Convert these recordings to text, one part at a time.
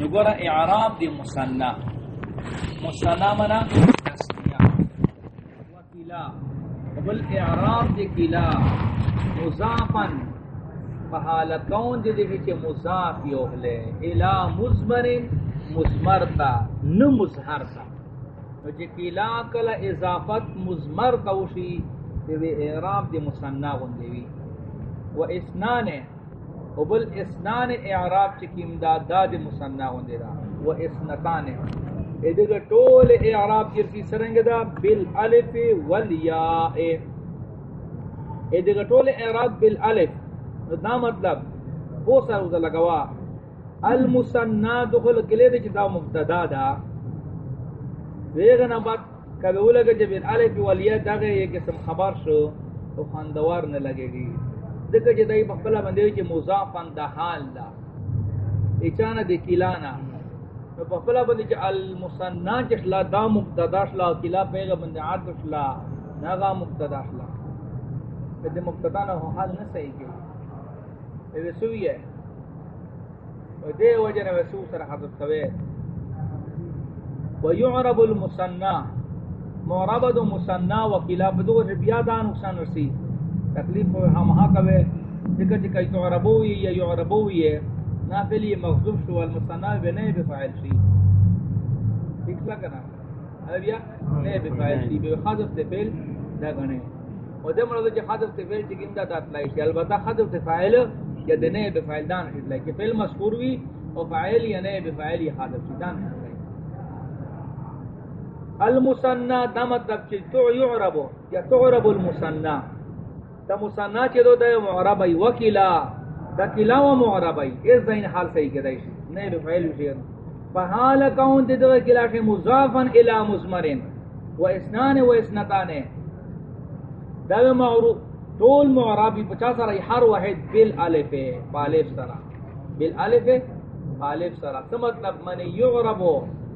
نگورا اعراب دی مصنع. مصنع منا تسنیہ وکلا قبل اعراب دی کلا مضافن فحالکون دی دیکھے چھے مضاف یوہلے الى مزمر مزمر تا نمزہر تا جی کلا کلا اضافت مزمر توشی دی اعراب دی مصنع گندیوی. و اسنان و بل اسنان اعراب چکی امداد داد مصنع ہوندے دا. و اسنتان. ادھر طول اعراب چرسی سرنگ دا بالالف والیاء ادھر طول اعراب بالالف دا مطلب وہ سر اوزا لگوا. المصنع دخل کلے دے چتا مبتدا دا. ویغنا بات کبھی وہ لگا جب بالالف والیاء دا گئے یہ قسم خبر شو تو خاندوار نہ لگے گی. ذکر جے دای بخلا بندے کہ مضافن دا حال دا اچانا دے کلانا نو بخلا بندے کہ المصنع چلا دا مبتدا شلا کلا پیغا بندے عاد شلا ناغا مبتدا شلا دے مبتدا نہ حال نہ صحیح کہ اے سوئی ہے و دے وجہ نہ وسو سر حضرت کوے و يعرب المصنع معربد مصنع وکلا بدو بیا دا نقصان رسی تکلیف ہوئے ہم ہاں کوئے ذکر چکا جی یعربوی یا یعربوی ہے نافلی مغزوب شو المصنع بنے بفعل شی۔ ٹھیک لگنا ابیا نے بفعل شی، بے حذف تے فعل دا گنے۔ او دے مراد چ حذف تے فعل جی چ گندا تا اطلاع شی، البتہ حذف تے فاعل یا دنے بفعل دان اطلاع کہ فعل مذکور وی او فاعل یا نے بفعل یا حذف شی دان المصنع دا مطلب چ تو یعرب یا تعرب المصنع دا مصنع چ دو دے معرب ای وکلا دا کلا و معرب ای اس دین حال صحیح کہ دای نہیں دو فعل فحال کون دے دو کلا کہ مضافن الی مزمرن و اسنان و اسنتان. دا معروف طول معربی 50 سر ہر واحد بالالف بالالف سر بالالف الف سر ثم مطلب؟ من يعرب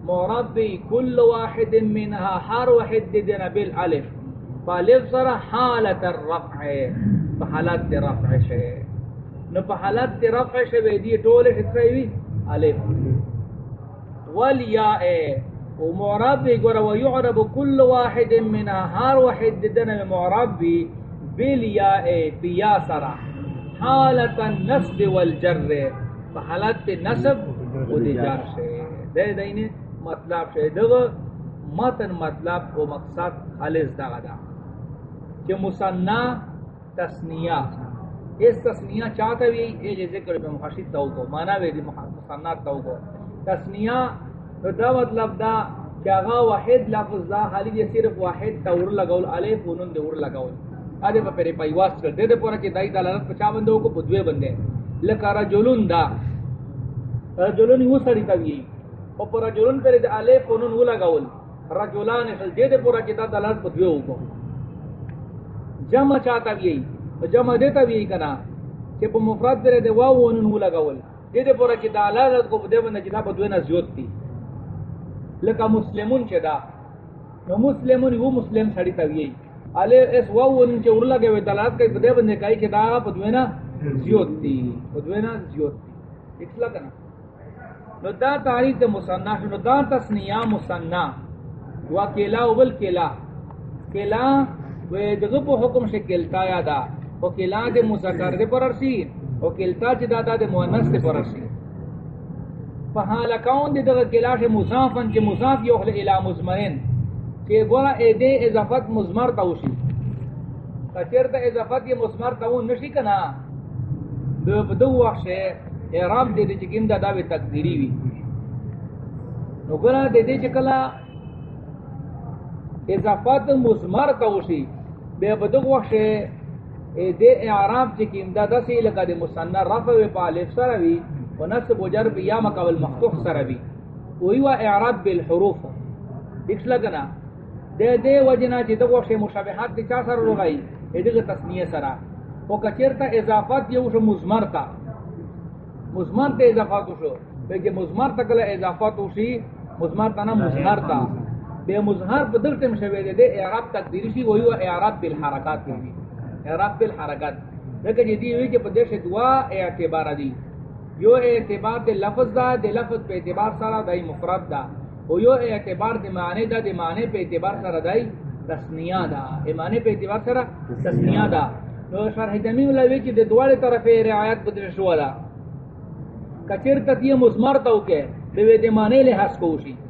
معرب كل واحد منها ہر واحد دینا بالالف فالف سر حالت الرفع فحالت رفع شے نو فحالت رفع شے ویدی طول حسوی الف. والیاء ومعرب گورا ويعرب كل واحد منها ہر واحد دینا معرب بالیاء بیا سر حالت النصب والجر فحالت نصب و جر شے دے دینے مطلب شے دغ متن مطلب و مقصد خالص دا دا کہ مصنع تسنیہ اس تسنیہ چاہتا بھی ایک ذکر پہ مخشید تو کو مانا بھی دی مصنع تو کو۔ تسنیہ تو دا مطلب دا کہ اگا واحد لفظ دا، حالی دی صرف واحد تور لگول علیف و نون دور لگول آدھے پہ پیرے پایواز کر، دے دے پورا کہ دائی دلالت پچا بندے کو بدوے بندے۔ لکا رجلون دا۔ رجلون ہی سڑی تا بھی۔ او پر رجلون پر دے علیف و نون و لگول رجلان خل، دے دے پورا کہ دا دلالت بدوے ہو کو۔ جمع چاہتا بھی یہی جمع دیتا بھی یہی کنا؟ کہ پا مفرد پر دے واو و نون و لگول دے دے پورا کہ دا دلالت کو بدوے بندے جتا بدوے نا زیوت تی لکا مسلمون چے دا۔ نو مسلمون وہ مسلم سڑی تا بھی یہی علی اس واو ان کے ورلا کے دلالت کے بدے بندے کئی کہ دا پدوینا زیوتی پدوینا زیوتی اکسلا کنا نو دا تعریف دے مصنع نو دا تسنیہ مصنع۔ وا کلا اول کلا کلا و دغه په حکم سے کلتا یا دا. او کلا دے مذکر دے پرسی او کلتا چ دا دے مؤنث دے پرسی فحال کون دے دغه کلا سے مضافن چ مضاف یو الی مزمرن کہ گورا اے دے اضافت مزمر تاوشی کچر تا اضافت یہ مزمر تاون نشی کنا دو بدو وقت شے اعراب دے دے چکم دا داوی تقدیری وی نو گورا دے دے چکلا اضافت مزمر تاوشی بے بدو وقت شے اے دے اعراب چکم دا دا سی لکا دے مصنر رفع و پالف سروی و نصب و جرب یا مقابل مخصوخ سروی وہی وا اعراب بالحروف. دیکھ لگنا دے دے وجنا چی دو وقت مشابہات دی چا سر روغائی ادھگ تسنیہ سرا او کچیر تا اضافات یو شو مزمر تا مزمر تا اضافات شو بیجی مزمر تا کلا اضافات شی مزمر تا نا مزمر تا بے مزمر پا دلتے مشابہ دے دے، اعراب تقدیری شی، وہی وہ اعراب بالحرکات کی اعراب بالحرکات۔ لیکن جی دی ہوئی کہ پا دیش دعا اعتبار دی۔ یو اعتبار دے لفظ دا، دے لفظ پہ اعتبار سارا دائی مفرد دا۔ او یو اعتبار دے معنی دا، دے معنی پہ اعتبار سارا دائی تسنیہ دا۔ اے معنی پہ اعتبار سارا تسنیہ دا۔ نو شرح جمیع اللہ ویچی دے دوالے طرف رعایت بدر شو دا۔ کچر تتی مزمر تاو کے بے دے معنی لحاظ کوشی و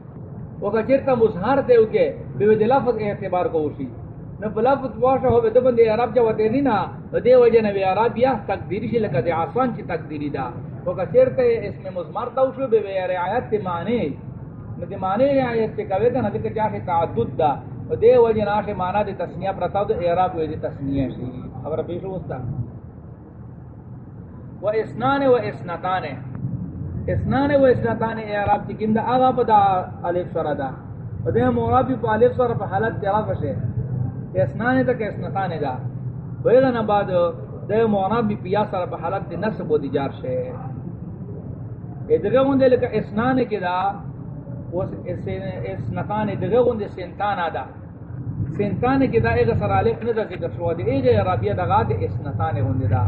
کچر تا مزہر تے کے بے دے لفظ اعتبار کوشی نو بلفظ واشا ہو، بے دبن دے عرب جا وطے نینا دے وجہ نبی عرب یا تقدیری شی لکا دے آسان چی تقدیری دا۔ و کچر تے اس میں مزمر تاو شو، بے بے رعایت تے معنی۔ نو دے معنی رعایت تے کوئے دا نا دے چاہے تعدد دا۔ دے وجہ ناشے معنی دے تسنیہ پرتاو دے عرب وی دے تسنیہ شی۔ خبر پیش ہوستا و اسنان و اسنتان اسنان و اسنتان اعراب چی کم دا آغا پا دا علیف سر دا. و دے مورابی پا علیف سر پا حالت تیراف شے اسنان تا کہ اسنتان دا. ویغن بعد دے مورابی پیا سر پا حالت تی نصب و دیجار شے ادغه غونده لکه اسنان کې دا اوس اسنتان ادغه غونده سنتان ادا سنتان کې دا ایغه سره الف نه ذکر شو دی. ایغه عربیه دغه د اسنتان غونده دا.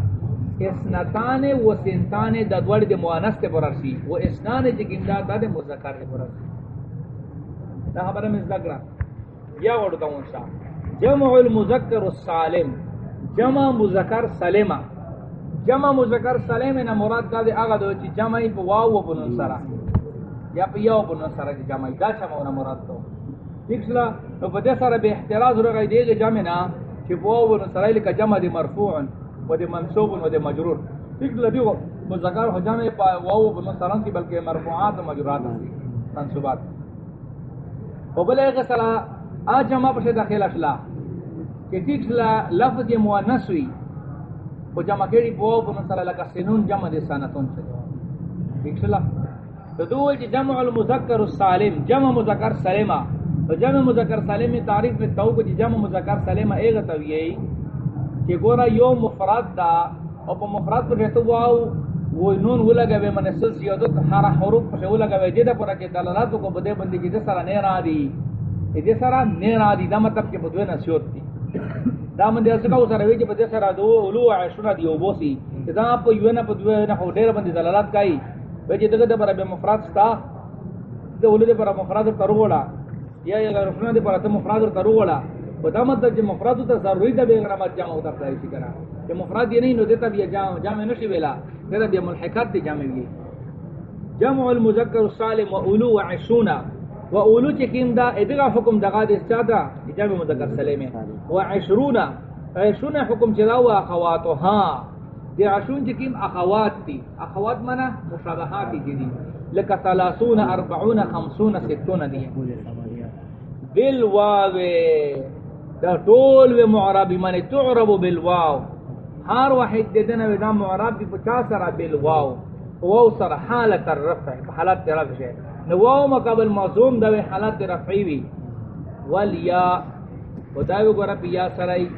اسنتان و سنتان د دوړ د مؤنث ته برسی و اسنان چې ګندا د مذکر ته برسی دا خبره مې ذکر یا وړو کوم شا جمع المذکر السالم۔ جمع مذکر سالمہ جمع مذکر سالم نه مراد دا هغه د چې جمع په واو او په نون سره یا په یو په نون سره چې جمع دا چې څه مراد ته فکسلا نو په دې سره به احتراز ورغی دیږي جمع نه چې په واو او نون سره لکه جمع د مرفوع و د منصوب و د مجرور. فکسلا دی مذکر هو جمع په واو او په نون مرفوعات او مجرورات دي. منصوبات او بل هغه سره ا جمع په داخله شلا چې فکسلا لفظ مؤنث وي او جمع کری بو بو مثلا لکا سنون جمع دی سانتون سے ٹھیک شلا تو جی جمع المذکر السالم، جمع مذکر سالمہ تو جمع مذکر سالم تعریف میں تو کہ جمع مذکر سالمہ ایک تو یہی کہ گورا یو مفرد دا، او په مفرد پر رہتو واو وہ نون وہ لگا وے من سل زیادت ہر حروف پر وہ لگا وے جے پر کہ دلالات کو بدے بندی کی سرا نے را دی. اے سرا نے را دی، دا مطلب کہ بدوے نہ سیوت دی. دا من دې څنګه وسره وی چې په دې سره دو اولو عشره دی او بوسی. دا په یو نه په دوه نه هو ډېر باندې دلالت کوي وی چې جی دغه پر به مفرد ستا د اولو د پر مفرد تروړه یا یا عشره د پر ته مفرد تروړه په دا مطلب چې مفرد ته ضروري ده به غرامت جمع وته ځای شي کنه چې مفرد یې نه نو دته بیا جمع جمع نشي ویلا. دغه بیا ملحقات دي جمع وی جمع المذکر الصالح واولو وعشونه و اولو چکیم دا ادغا حکم دغا دی چادا جمع مذکر سلیمی و عشرون. عشرون حکم چدا و اخواتو ها. دی عشرون چکیم اخوات تی اخوات منا مشابہاتی جدی لکا ثلاثون اربعون خمسون ستون دی بالواو دا طول و معربی من تعرب بالواو. ہر واحد دیدنا و دا معرب دی پچا سرا بالواو. واو سر حالت الرفع حالت الرفع شئ نواو مقابل موضوم دا حالت رفعی وی. والیا. و داوی گو رب یا سرائی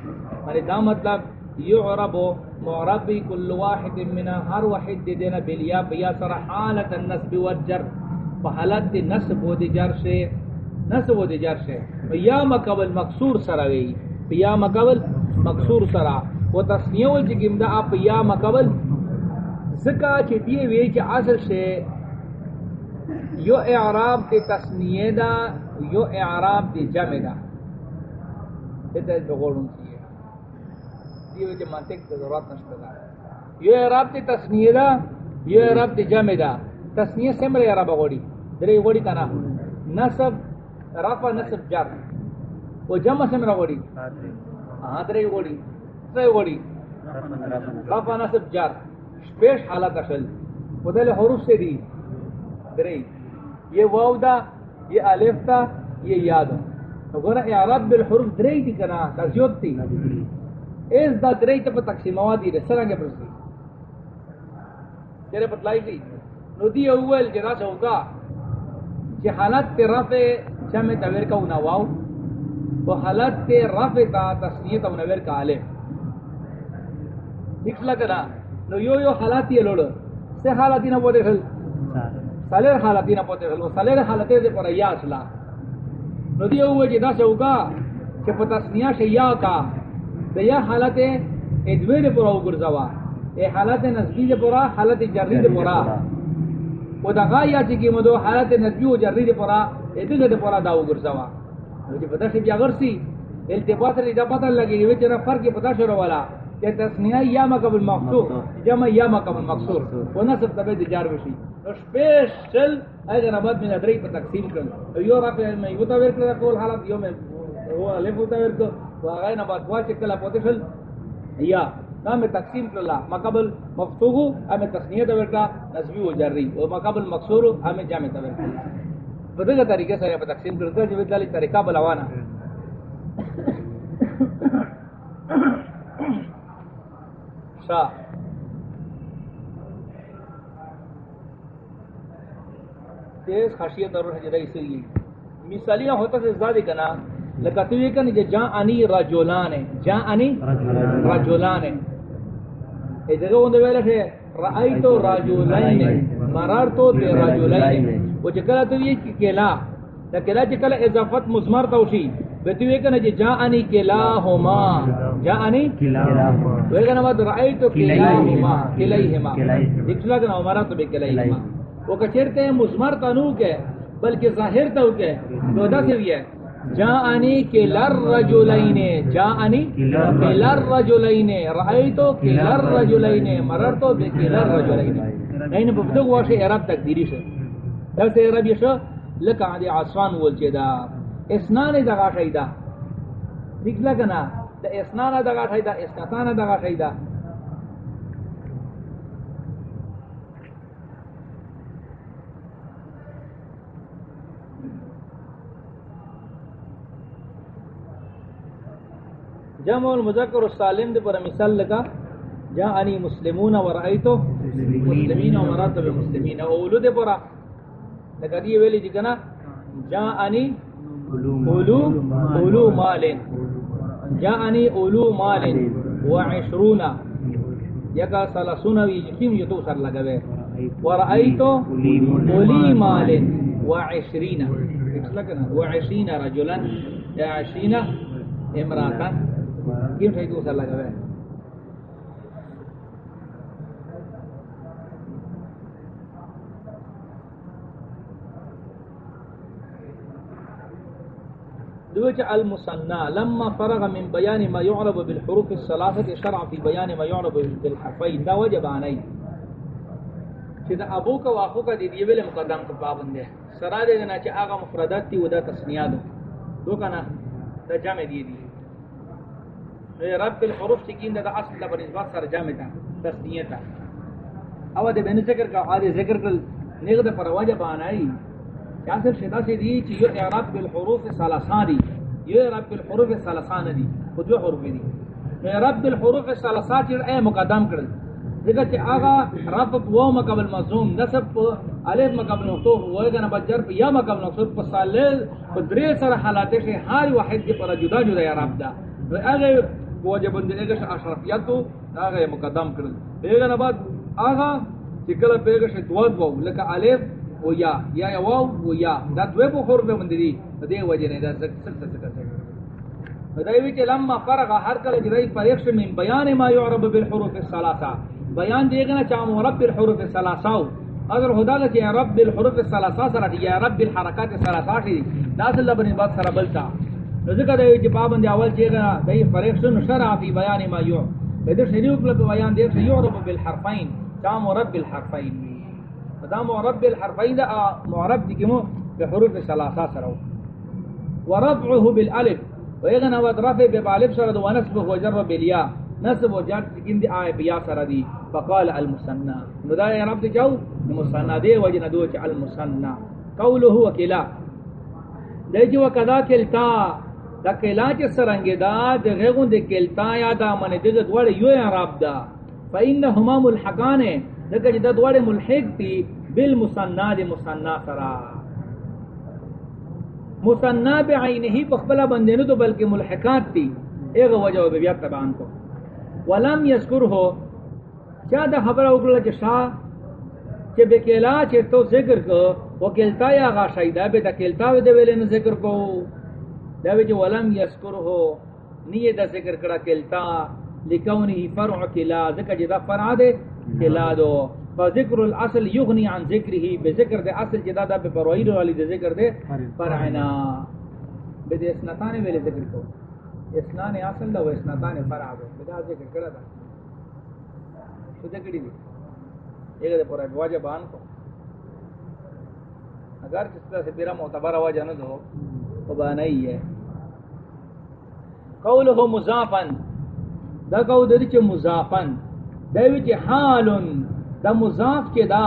مانے دا مطلب یعربو معربی کل واحد منا ہر واحد دی دینا بلیا بیا سرا حالت النسب والجر. فحالت نسب و دی جر سے نسب و دی جر سے یا مقابل مقصور سرا سرائی یا مقابل مقصور سرا و تصنیو جگم دا آپ یا مقابل زکا چی دیئے وی چی اصل سے یو اعراب تی تصنیه دا یو اعراب تی جمع دا دیتا بغورن چیئے دیو جی منطق تا ضرورت نشتا دا یو اعراب تی تصنیه دا یو اعراب تی جمع دا تصنیه سمر اعراب غوڑی دره غوڑی کنا نصب رفع نصب جر. و جمع سمر غوڑی ہاں غوڑی دره غوڑی رفع نصب جر. شپیش حالت اشل و دل حروف سے دی. دره یہ واو دا یہ الف دا یہ یا دا. اعراب بالحروف دری دی کنا تزیوت تی اس دا دری تا پا تقسیم آوادی رہ سرنگے پرسی تیرے پتلائی دی. نو دی اول جدا چوکا چی حالت تی رفع جمع تاویر کا انواو و حالت تی رفع تا تصنیت انویر کا الف دیکھ لگنا نو یو یو حالاتی لوڑو سے حالاتی نبو دیکھل سالر حالتی نہ پوتے ہلو سالر حالتے دے پر یا اصلا نو دیو ہوئے جدا سے ہوگا کہ پتہ سنیا سے یا کا دے یا حالتے ادوے دے پر اوگر زوا اے حالت نسبی دے پورا حالت جری دے پورا او دا غایا چی کی مدو حالت نسبی و جری دے پورا دے دے پورا داو گرزوا او جی پتا شی بیا غرسی التباس لی دا پتا لگی وچ نا فرق پتا شروع والا کہ تسنیہ یا مقبل مقصور جمع یا مقبل مقصور و نصف تبید جار بشی سپیشل اگر ابد من ادری پر تقسیم کرن یو رفع میں یو تاویر کرا کول حالت یو میں وہ الف تاویر کو واغین ابد واچ کلا پوتشل یا نام تقسیم کرلا مقبل مفتوغو ام تسنیہ تاویر کرا نسبی و جری و مقبل مقصور ام جامع تاویر کرلا بدل طریقے سے تقسیم کرتا جو دلی طریقہ بلوانا شاہ۔ تیز خشیت اور حجرہ اسی لیے مثالیہ ہوتا سے زیادہ کنا۔ لکہ تو یہ کہنے جا انی رجولان ہے جا انی رجولان ہے۔ اے جگہ ہوندے ویلے تھے رأیتو رجولین مرارتو بے رجولین وہ چکلا تو یہ کلا کلا چکلا اضافت مزمر توشی بیتو یہ کہنے جا انی کلا ہما جا انی کلا ہما وہ کہنے بعد رأیتو کلا ہما کلائی ہما دیکھ لگا نا مرارتو بے کلائی ہما وہ کچرتے ہیں مسمر تنو کے بلکہ ظاہر تو کے تو دا بھی ہے. جا انی کے لر رجلین جا انی کے لر رجلین رأیتو کے لر رجلین مررتو لر رجلین این ببدو واشے عرب تقدیری سے عرب یہ شو لکا عدی عصفان ولچے دا. اسنان دغا شیدہ دیکھ لگنا دا اسنان دغا شیدہ اسنتان دغا شیدہ جمع المذکر السالم دے پر مثال لگا. جا انی مسلمون و رأیتو. مسلمین. و مراتو بمسلمین اولو دے پر لگا دیئے ویلی جی کنا جا انی اولو اولو مالن جا انی اولو مالن و عشرون یکا سلسون وی جکیم یتو سر لگا بے و رأیتو اولی مالن و عشرین و عشرین رجلا عشرین امراتان کیوں ٹھائی تو سر لگا ہے دوچ المصنع لما فرغ من بيان ما يعرب بالحروف الثلاثه شرع في بيان ما يعرب بالحرفين. دا وجب عني چہ ابو کا واخو کا دی دیویل مقدم کا پابند ہے سرا دے دینا چہ آغا مفردات تی ودا تسنیہ دو دو کنا دا جامع دی دی. رب الحروف سکین دا اصل دا بنسبت سر جامع تا تسنیہ تا. او دے بین ذکر کا آدھے ذکر کل نیغ پر واجب آنائی. یا صرف شدا سے دی چی یو اعراب بالحروف سالسان دی. یو اعراب بالحروف سالسان دی خود جو حروف دی اعراب بالحروف سالسان چی اے مقدم کرد دیکھا چی آغا رب و مقابل مظلوم نصب علیہ مقابل نقطور وہ گنا بجر پا یا مقابل نقطور پا سالیل پا دری سر حالاتش ہاری واحد دی پر جدا جدا اعراب دا اگر وجه بندے اگش اشرفیت تو آغا مقدم کرد ایگا نباد آغا چکل پیگش دواد وو لکا علیف و یا یا یا واو و یا دا دوے بو خور بے مندی دی دے وجہ نے دا سک سک سک سک دایوی کہ لما فرغ ہر کل جرائی پریکش من بیان ما یعرب بالحروف الثلاثه بیان دے گنا چا مرب بالحروف الثلاثه اگر خدا کہ رب بالحروف الثلاثه سرا یا رب بالحرکات الثلاثه دا سل بن بات سرا بلتا ذکر ہے کہ پابند اول چیگا دای فرق سن شرع فی بیان ما یو بدر شریف لب بیان دے کہ یعرب بالحرفین تا مرب بالحرفین دا مرب بالحرفین دا معرب دی کمو بحروف ثلاثه سرا ورفعه بالالف ويغنى وضرفه بالالف سرا ونسبه وجر بالياء نسب وجر کین دی آئے بیا سرا دی. فقال المثنى. ندا یا رب جو المثنى دے وجنا دو چ المثنى. قوله وكلا دے جو کذا کلتا. دا کلا چ سرنگ دا د غیغون د کلتا یا دا من د دوړ یو عرب دا. فإنهما فانهما ملحقان دغه د دوړ ملحق تی بالمصنع د مصنع سرا مصنع بعینه بخبل بندنو تو بلکہ ملحقات تی ایک وجہ بیا تبان کو. ولم یذکره، چا دا خبر اوکل چ شا چ بکلا چ تو ذکر کو وکلتا یا غا شیدا به د کلتا و د ویلن ذکر کو. دا وچ ولم یذکر ہو نیه دا ذکر کڑا کلتا لکونه فرع کلا ذکر جدا فرع دے کلا دو فذکر الاصل یغنی عن ذکره بذکر دے اصل جدا دا بپروئی والی دے ذکر دے فرعنا بدے اسنتان ویلے ذکر کو۔ اسنان اصل دا و اسنتان فرع دو بدا ذکر کرا دا۔ شو ذکری دی؟ ایک دے پورا واجب آن کو۔ اگر کس طرح سے میرا معتبر وجہ نہ دو تو بانائی ہے۔ قوله مضافن دا قول دے چ مضافن دا وچ حال دا مضاف کے دا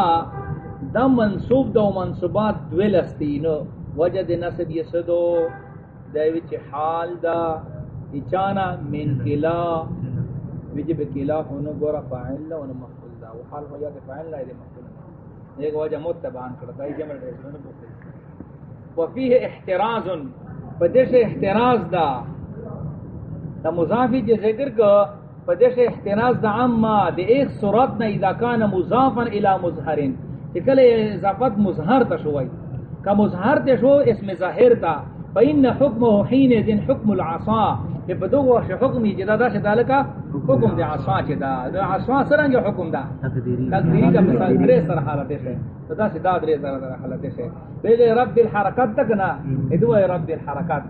دا منصوب دا منصوبات دویل استینو وجہ دے نصب یسدو دا وچ حال دا اچانا من کلا وجب کلا ہونو گورا فاعل دا ونو مفعول دا، و حال ہو یا کہ فاعل دا مفعول ایک وجہ متبان کرتا ہے جمع دے سنو بوتے۔ وفیہ احتراز بدش احتراز دا۔ دا مضافی جے ذکر کو بدش احتراز دا عما دے ایک صورت نا اذا کان مضافا الى مظہرین چکل اضافت مظہر تا شوئی کا مظہر تے شو اسم ظاہر تا فإن حکمه حین دن حکم العصا. بدو وش حکم جدا دا شدال کا حکم دے عصا چدا دا عصا سرنگ حکم دا تقدیری کا مثال درے سر حالت ہے تو دا سدا درے سر حالت ہے بے رب الحرکات تک نا ادو رب الحرکات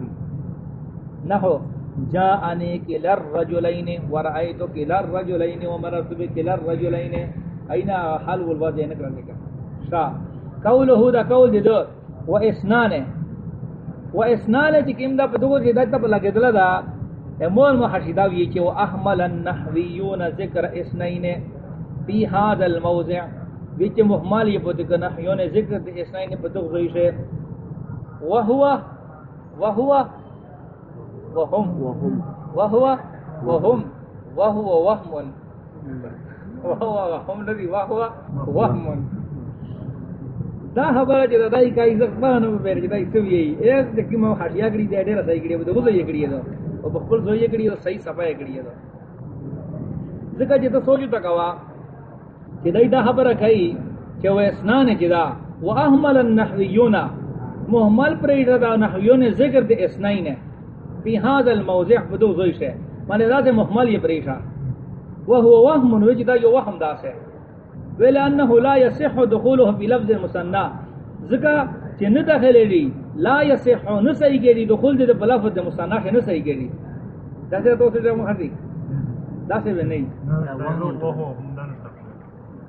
جا آنے بھی نحو جاءنی کلا الرجلین ورأیتو کلا الرجلین ومررت بکلا الرجلین اینا حل والوضع نکرا لکا شا. قوله دا قول دی دو و اسنانے و اسنان اسنانے چکم دا پتوکو چی دا تب لگے دل دا. مول محشدہ وی چی و احمل النحویون ذکر اسنین فی هذا الموضع. ویچ محمال یہ پتک نحویون ذکر دی اسنین پتوک زیشے وہوا وہوا وهم وهم وهو وهم. وهو وهم. وهو وهم الذي وهو وهم. دا خبر چې دای کای زخمانو په پیر چې دای سوی ایک د کیمو حاشیه کړی دی ډیر صحیح کړی دی دغه یې کړی دی او په خپل زوی کړی دی صحیح صفای کړی دی ځکه چې ته سوچو تا کوا چې دای دا خبره کوي چې و اسنان چې دا واهمل النحویون محمل پرې دا نحویون ذکر د اسنین فی هذا الموضع بدو زویش ہے مانے ذات محمل یہ پریشا وهو وهم وجد جو وهم داس ہے ولا انه لا يصح دخوله في لفظ المثنى ذکا کہ نہ داخل لی لا يصح نہ صحیح کہ دخول دے بلفظ المثنى ہے نہ صحیح کہ داسے تو سے محدی داسے بھی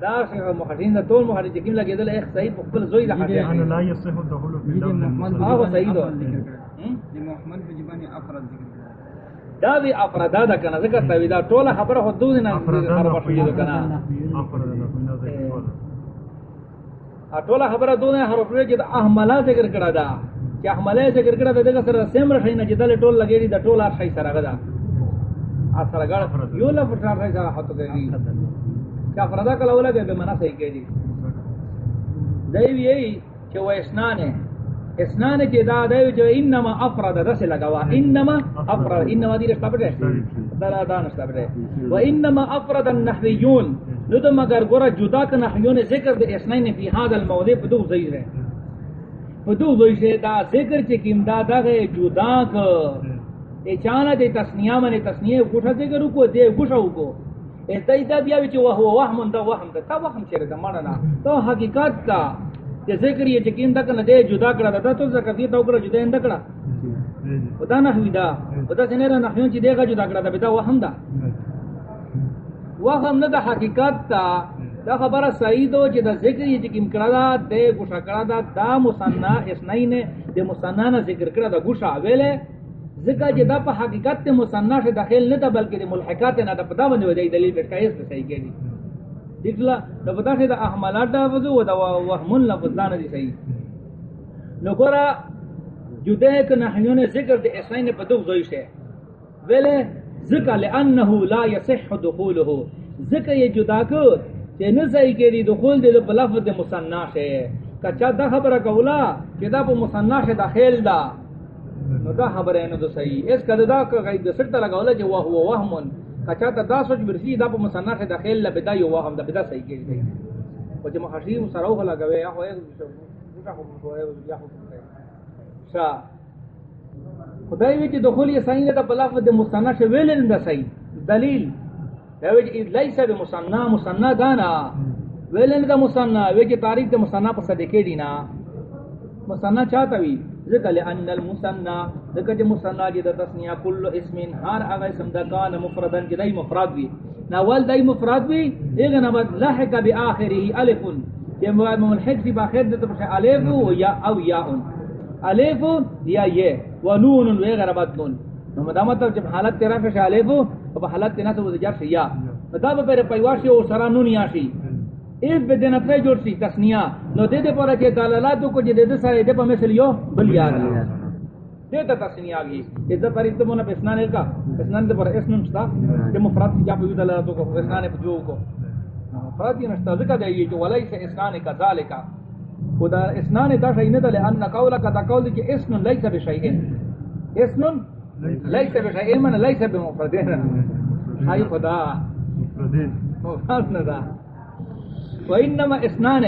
نہیں داسے محدین دا طول محدی جکیم لگے دل ایک صحیح بقبل زوی دا حاجی انا لا يصح الدخول في لفظ آه صحیح دو۔ محمد بجبانی افراد ذکر دا دی افرادا دا کنا ذکر تا دا ټوله خبره خو دوی نه خبره شوې ده کنا۔ افراد نحونا ذکر ا ټوله خبره دوی نه هر پرې چې د احملا ذکر کړه دا۔ چې احملا ذکر کړه دا دغه سره سیم راشي نه چې دل ټول لګېږي د ټوله شي سره غدا۔ ا سره غړ یو پر شي سره هاتو کوي چې افرادا کله ولګي به معنا صحیح کوي دی وی چې وښنانه اسنان ہے اسنان کے دا دے جو انما افراد رس لگا انما افراد. انما دی رشتہ بڑے دا دا نشتہ بڑے و انما افراد النحویون. نو تو مگر گورا جدا کا نحویون ذکر دے اسنین فی هذا الموضع بدو زیر ہے بدو زیر دا ذکر چے کیم دا دا گئے جدا کا اے دے تسنیہ من تسنیہ گوشا ذکر کو دے گوشا کو دای دا بیا وچ وہ وهم دا وهم دا تا وهم چرے دا مانا تو حقیقت تا کہ ذکر یہ یقین تک نہ دے جدا کرا دا تو زکہ دی تو کرا جدا اند کرا خدا نہ ہوئی دا خدا سے نہ نہ چ دے گا جدا کرا دا ہم دا ہم نہ دا حقیقت تا دا خبر صحیح دو دا ذکر یہ یقین کرا دا دے گوشا کرا دا دا مصنع اس نہیں نے دے مصنع نہ ذکر کرا دا گوشا ویلے ذکر جے دا پا حقیقت تے مصنع سے داخل نہ تا بلکہ دے ملحقات نہ دا پتہ بنے وجہ دلیل بیٹھ کا اس پہ صحیح کہہ دی. دیکھلا، دا پتا سے دا احمالات دا وضو و دا وحمون لفظان دی صحیح. نو گورا جدے کہ نحیون ذکر دے اسائن پدوک زویش ہے ویلے، ذکر لئنہو لا یصح دخولہو. ذکر یہ جدا کر کہ نزائی کے دی دخول دے دے بلفظ دے مصناش ہے کچا دا خبر کولا کہ دا پا مصناش داخل دا. نو دا خبر ہے نو دا صحیح. اس کا دا کہ غیب دا سکتا لگا اولا جو وہو وحمون کچا تا دا سوچ برسی دا پا مصنف داخل لبدا یو واهم دا بدا صحیح کری دی و جا محشیم سراوخ لگوے یا خوئے دوشا حکم کوئے یا حکم کوئے خدای وی چې دخول یې صحیح نه د بلاف د مستنش ویل نه صحیح. دلیل. وی چې لیس بمصنع مصنع دانا ویلن دا مصنع. وی چې تاریخ د مصنع په صدقه دی نا مصنع چاته وی؟ ذکر لان المصنع ذکر چې مصنع دی د تسنیه کل اسم هر هغه اسم د کان مفردن چې دای مفرد وی نا ول دای مفرد وی ایغه نه بعد لحق باخره الف چې ملحق فی باخر د په الف او یا او یا الف یا یہ و نون و غیر بعد نون نو مطلب چې حالت تیرا فش الف او حالت تینا ته جر شي یا دا به پر پیواشي او سره نون یا شي اس به دنه پر جوړ شي تسنیه نو دې دې پر چې دلالات کو چې دې سره دې په مثل یو بل یا دې ته تسنیه آگی۔ عزت پر اتمو نہ اسنان کا۔ اسنان دے پر اسم ستا۔ کہ مفرد کی جاب دلالات کو اسنان پر جو کو۔ مفرد یہ نشتا ذکر دے یہ کہ ولیس اسنان کا ذالک خدا اسنان دا شيء نه ده لان قولك دا قول کہ اسم ليس بشيء اسم ليس بشيء من ليس بمفرد هاي خدا۔ مفرد نہ دا وانما اسنان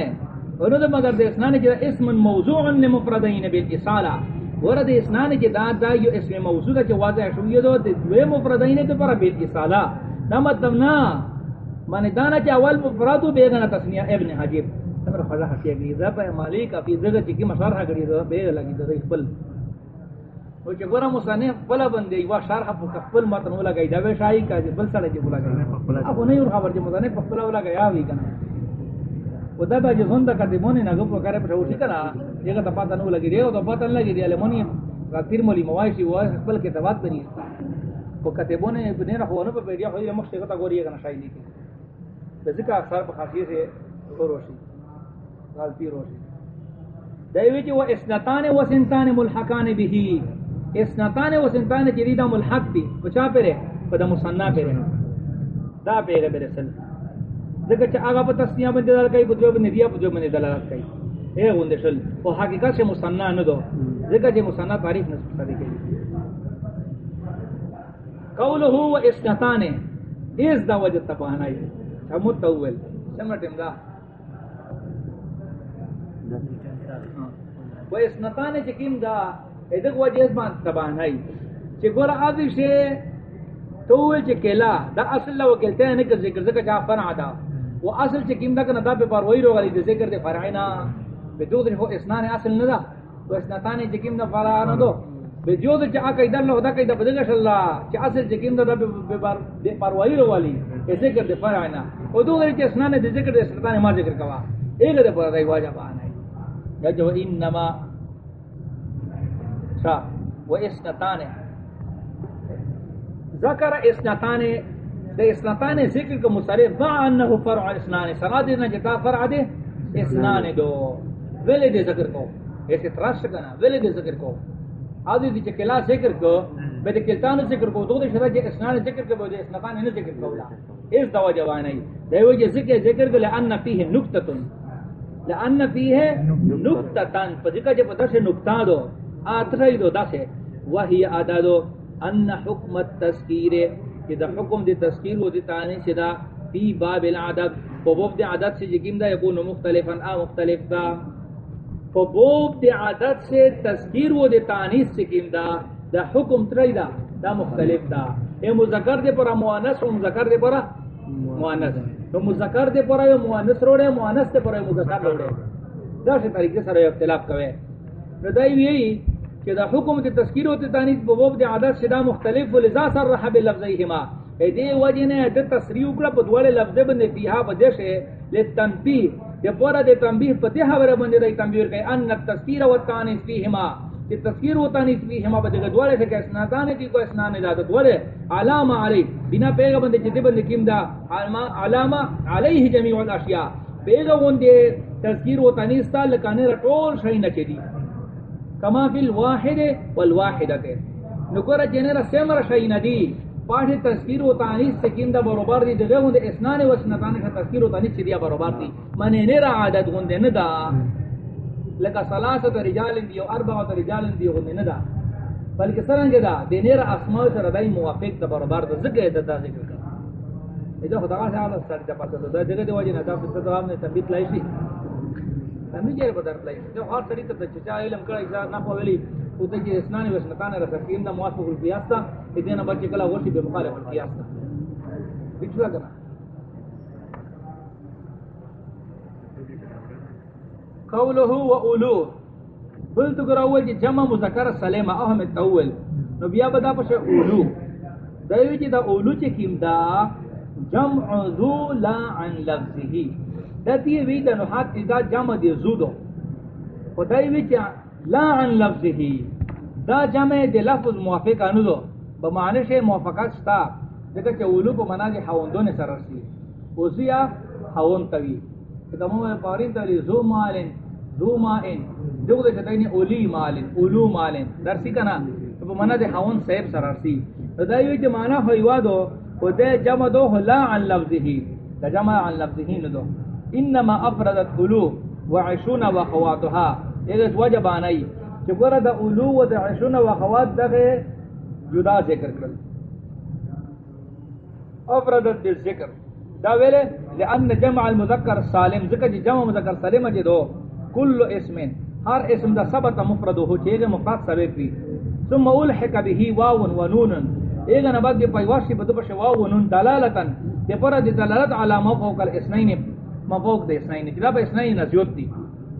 ورد مگر دے اسنان کہ اسم موضوع لمفردین بالاصاله ورد اسنان کہ دا دا یو اسم موضوع کہ واضح شو یہ دو دو مفردین تے پر بالاصاله دا مطلب نہ من دانا کہ اول مفرد بیگنا تسنیہ ابن حجیب. تمر خلا حسی گی دا پہ مالک اپی زگہ چکی مشارح گڑی دا بیگ لگی دا خپل او چې ګوره مصنف خپل باندې یو شرح په خپل متن ولا گئی دا به شای کا بل سره چې ولا گئی. ابو نه یو خبر چې مصنف په خپل ولا گیا وی کنه او دا به ځون دا کدی مونږ نه غو کړه په وشي کنه یګه ته پاتہ نو لګی دی او ته پاتہ لګی دی المونی راتیر مولی موایشی و خپل کې تبات بنی او کتابونه بنه نه هونه په پیډیا خو یې مخ څنګه تا ګوري کنه شای نه کی ذکر اثر په خاصیت سے روشی غلطی روشی دایوی چې و اسنتان و سنتان ملحقان به اسنتان و سنتان جریدا ملحق دی کچا پرے پدا مصنع پرے دا پرے پرے سن چې هغه په تسنیه باندې دلالت کوي په دوه باندې بیا په دوه باندې دلالت کوي اے غوندې شل او حقیقت سے مصنع نه دو ذکر چې مصنع تعریف نه ستاسو کوي قوله و اسنتان اس دا وجه تبانای هم تول سمټم دا و اسنتان چې کیم دا ادک وجه اسمان تبانای چې ګور ادي شه تو چې کلا دا اصل لو کلته نه کې ذکر ذکر چا فرع دا۔ و اصل چې کیم دا کنه دا به پروي روغلی د ذکر د فرعنا به دوه هو اسنان اصل نه دا و اسنتان چې کیم دا فرع نه دو به جو د چا قاعده له دا قاعده بدګه شلا چې اصل چې کیم دا به به پروي روغلی ذکر د فرعنا او دوه چې اسنان د ذکر د اسنتان ما ذکر کوا. ایک دے پر رائی واجب آنا ہے جو انما شا. و اسنتان ذکر اسنتان دے اسنتان ذکر کو مصرف با انہو فرع اسنان سنا دینا جتا فرع دے؟ اسنان دو۔ ویلے دے ذکر کو۔ ایسے تراش کنا ویلے دے ذکر کو۔ آدھی دی چکلا ذکر کو، بے دے کلتان ذکر کو، دو دے شرع جے اسنان ذکر کو دے اسنتان نے ذکر کو اس دوا جوان ہے۔ دے وجہ ذکر ذکر کو، لأن فیہ نکتتن لأن فیہ نکتتن فذکر جے پتر سے نکتا دو آترائی دو دا وہی آدھا دو، ان حکم التذکیر۔ کہ دا حکم دی تذکیر و دی تانی سے دا فی باب العدد فبوب دی عدد سے جکیم دا یکون مختلفا، آ مختلف دا. فبوب دی عدد سے تذکیر و دی تانیس سکیم دا دا حکم ترائی دا دا مختلف دا. اے مذکر دے پورا موانس و مذکر دے پورا موانس تو مذکر دے پورا یو موانس روڑے موانس دے پورا یو مذکر روڑے. دا سے طریقے سر اختلاف کوئے. ردائی یہی کہ دا حکم تے تذکیر و تانیس بوب دے عدد سے مختلف و لذا صرح بلفظیہما اے دے وجہ نے دے تصریح اکڑا پا دوالے لفظ بندے فیہا پا دے شے لے تنبیح یا پورا دے تنبیح پا دے حوالے بندے دے تنبیح کہے ان تذکیر و تانیس فیہما۔ کہ تذکیر و تانیس فیہما پا دے دوالے سے کہ اسنادانے کی کو اسنانے دا دوالے۔ علامہ علی، بنا پیغا بندے جدے بندے کیم دا علامہ علیہ جمیع الاشیاء۔ پیغا بندے تذکیر و تانیس تا لکانے رٹول شئی نچے دی۔ کما فی الواحد والواحدت نکورا جنرا سمر شئی ندی پاٹھ تذکیر و تانیس سکین دا بروبار دی دغه ہونده اسنان و سنتان کا تذکیر و تانیس چدیا بروبار دی منی نیرا عادت ہونده ندا لکا سلاست رجال دی و اربعت رجال دی ہونده ندا بلکہ سرنگ دا؟ دی نیرا اسماء سر دای موافق دا بروبار دا ذکر دا ذکر کر ایجا خدا سے آلہ سر جا پاس دا جگہ دی وجہ ندا فتر دوام نے تنبیت لائشی تنبیت جیر بدر لائشی جو ہر سری تا چچا علم کرا ایسا نفو ولی اوتے کہ اسنان و اسنتان رسکین دا موافق القیاس تا ادینا بچے کلا ورشی بے مخالف القیاس تا بچلا کنا قوله و اولو بل تو کرا اول چې جمع مذکر سلیم اهم الاول نو بیا بدا پشه اولو دایوی چې دا اولو چې کیم دا جمع ذو لا عن لفظه دا تی وی دا نو حد جمع دی زودو. خدای وی چې لا عن لفظه. دا جمع دی لفظ موافق انو دو بمعنی شه موافقت شتا دکه چې اولو په معنا کې حوندونه سره رسی اوسیا حون توی دا مو پارین توی زو مالن، زو مائن. دغه ته دینه اولی مالن، اولو مالن. درسی کنا؟ په معنا د حون صاحب سره رسی. دا یو چې معنا هویوا دو او جمع دو لا عن لفظه. دا جمع عن لفظه نه دو انما افردت اولو وعشون واخواتها اذا وجب انی چې ګوره د اولو و د عشون واخوات دغه جدا ذکر کړل افردت بالذکر دا ویلے لان جمع المذکر السالم ذکر جی جمع مذکر سالم جی دو، کل اسم ہر اسم دا ثبت مفرد ہو چیگے مفرد سبب بھی. ثم الحق به واو و نون. ایگا نباد دی پیواشی بدو بش واو و نون دلالتا. دی پر دی دلالت علی مفوق الاسنین مفوق دی اسنین جدا با اسنین نزیوت دی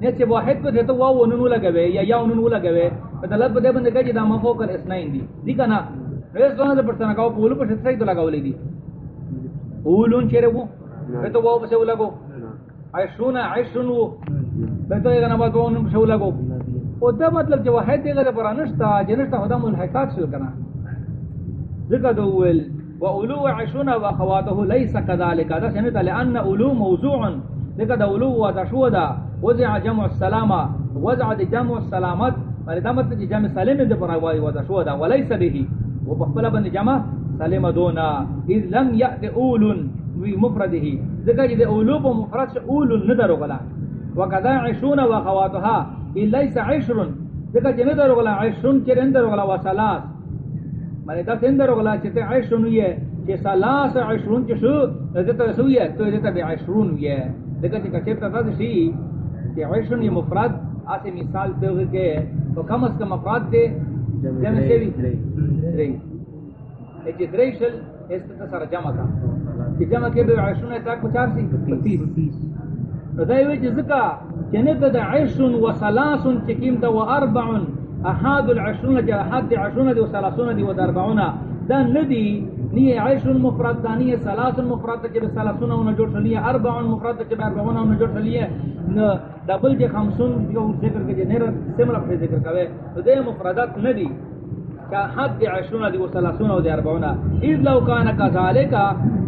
نیت چه واحد پر دیتا واو و نون لگوے یا یا و نون لگوے دلالت بدے بندے گا جدا مفوق الاسنین دی دی کنا ریس دونا دے پرسنا کاؤ پولو پر شترائی تو لگاو لی دی اولون چیرے وہ تو واو بسے لگو عشرون عشرون وہ تو یہ نبات وہ ان بسے لگو او دا مطلب جو واحد دیگر پر انشتا جنشتا خدا ملحقات شل کنا ذکر دول و یعنی اولو عشرون و اخواته لیس کذالک دا سنتا لأن اولو موضوع ذکر دا اولو و تشو دا وزع جمع السلامة. وزع جمع السلامت ولی دا جمع سلیم دی پر آوائی و تشو دا ولیس به. و بخبلا بند جمع سلم دونا اذ لم یأت اول وی مفرده. ذکر جد اولو پا مفرد اول ندر غلا وکذا عشرون و خواتها اذ لیس عشر. ذکر جد ندر غلا عشرون چر اندر غلا و سلاس مانے دس اندر غلا چتے عشرون یہ چے سلاس عشرون چشو ذکر سویہ تو ذکر بی عشرون یہ ذکر چے کچھر تفاد شی کہ عشرون یہ مفرد آسے مثال دے گئے تو کم از کم افراد دے جمع سیوی رئی ایک دریشل اس کا سارا جمع کا کہ جمع کے بے عشرون تک پچار سی؟ تیس ردائی وی جزکا چنید دا عشرون و سلاسون چکیم دا و اربعون۔ احاد العشرون جا احاد دی عشرون دی و سلاسون دی و دا اربعون دا ندی نی عشرون مفرد دا، نی سلاسون مفرد دا سلاسون و نجور شلی اربعون مفرد دا جب اربعون و نجور شلی دا بل جے خمسون جو ذکر کے جے نیر سمرا پر ذکر کوئے تو دے مفردات ندی. کا حد دی عشرون دی و سلاسون و دی اربعون. اذ لو کانا کان کذالک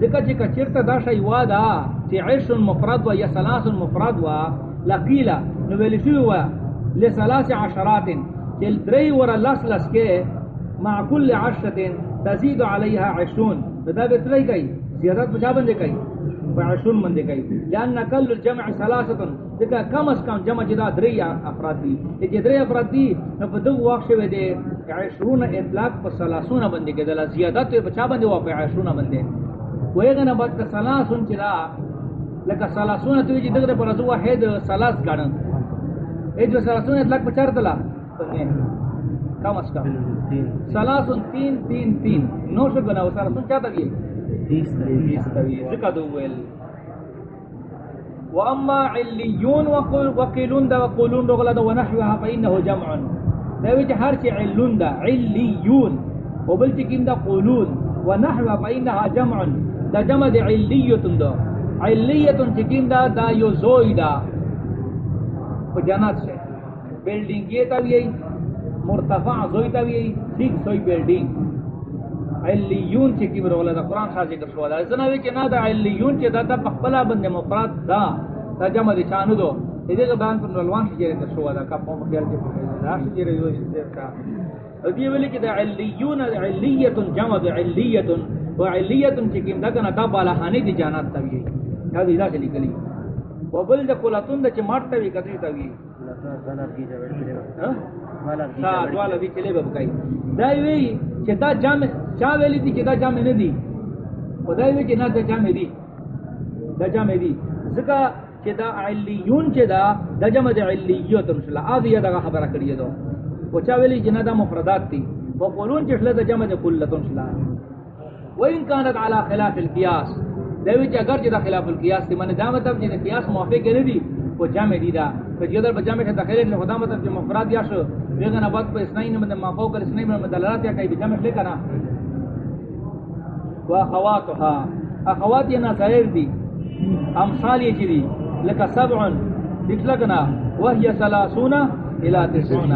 ذکر چکا جی چرتا دا شای وادا، چی عشرون مفرد و یا سلاسون مفرد و، لقیلا. نویلی شوی و لسلاس عشرات. چل دری ورا لس لس کے مع کل عشرت تزید علیها عشرون. بدا بتری کئی زیادت بچا بندے کئی بعشرون مندے کئی لأن کل الجمع سلاستن ذکر کم از کم جمع جدا دری افراد دی ایک دری افراد دی نفع دو واقع شوی دے عشرون اطلاق پا سلاسون بندے کے دلا زیادت بچا بندے واقع عشرون بندے ویغن بعد کا سلاسون چلا لکا سلاسون توی جی دگر پر ازو واحد سلاس گاڑن ای جو سلاسون اطلاق پچار دلا کم از کم۔ سلاسون تین تین۔ تین نو شو گنا و سلاسون چاہتا بھی ذکر دوول واما علیون وقل وقیلون دا وقولون رغلا دا ونحوها فإنه جمع۔ دا ویچ ہر چی علون دا علیون وبل چکیم دا قولون ونحوها فإنها جمع۔ دا جمع دا علیتن دا علیتن چکیم دا دا یو زوی دا پا جنات سے بلڈنگ یہ تا بھی مرتفع زوی تا بھی ٹھیک سوی بلڈنگ علیون چی کی برولا دا قرآن خاص ذکر شو دا اسنا وی کہ نا دا علیون چی دا دا پخبلا بند مفراد دا دا جمع دی چانو دو. ایدے کا بیان پر نلوان شی جیرے در شو دا کپ مو مخیال چی جی دا شی جیرے یو شی کا. دی ولی کہ دا علیون، علیتن جمع دا علیتن. و علیتن چی کم دا کنا دا بالا حانی دی جانات تاوی دا دی دا چلی کلی. و بل دا کلاتون دا چی مارت تاوی کتری دوالا بھی چلے ببکائی دا وی چې دا جامع چا ویلی دي چې دا جامع نه دي خدای وی چې نه دا جامع دي دا جامع دي ځکه چې دا علیون چې دا د جمع د علیو تم شلا ا دې دا خبره کړی دو او چا ویلی چې نه دا مفردات دي او قولون چې شلا د جمع د کلتون شلا وان كانت على خلاف القياس دوی چې اگر چې دا خلاف القياس دی منه دا مطلب چې د قياس موافق نه دي وہ جامع دی دا کہ جدر جی میں تخیر نے خدا مطلب جو مفراد یا شو بیگن بعد پر اسنائی نے میں مطلب مافو کر اسنائی مطلب میں دلالات یا کئی بجامع لے کنا واخواتها ہاں۔ اخوات یہ نظائر دی۔ امثال یہ چیزی۔ لکا سبع دکھ لگنا وہی سلاسون الى تسعون۔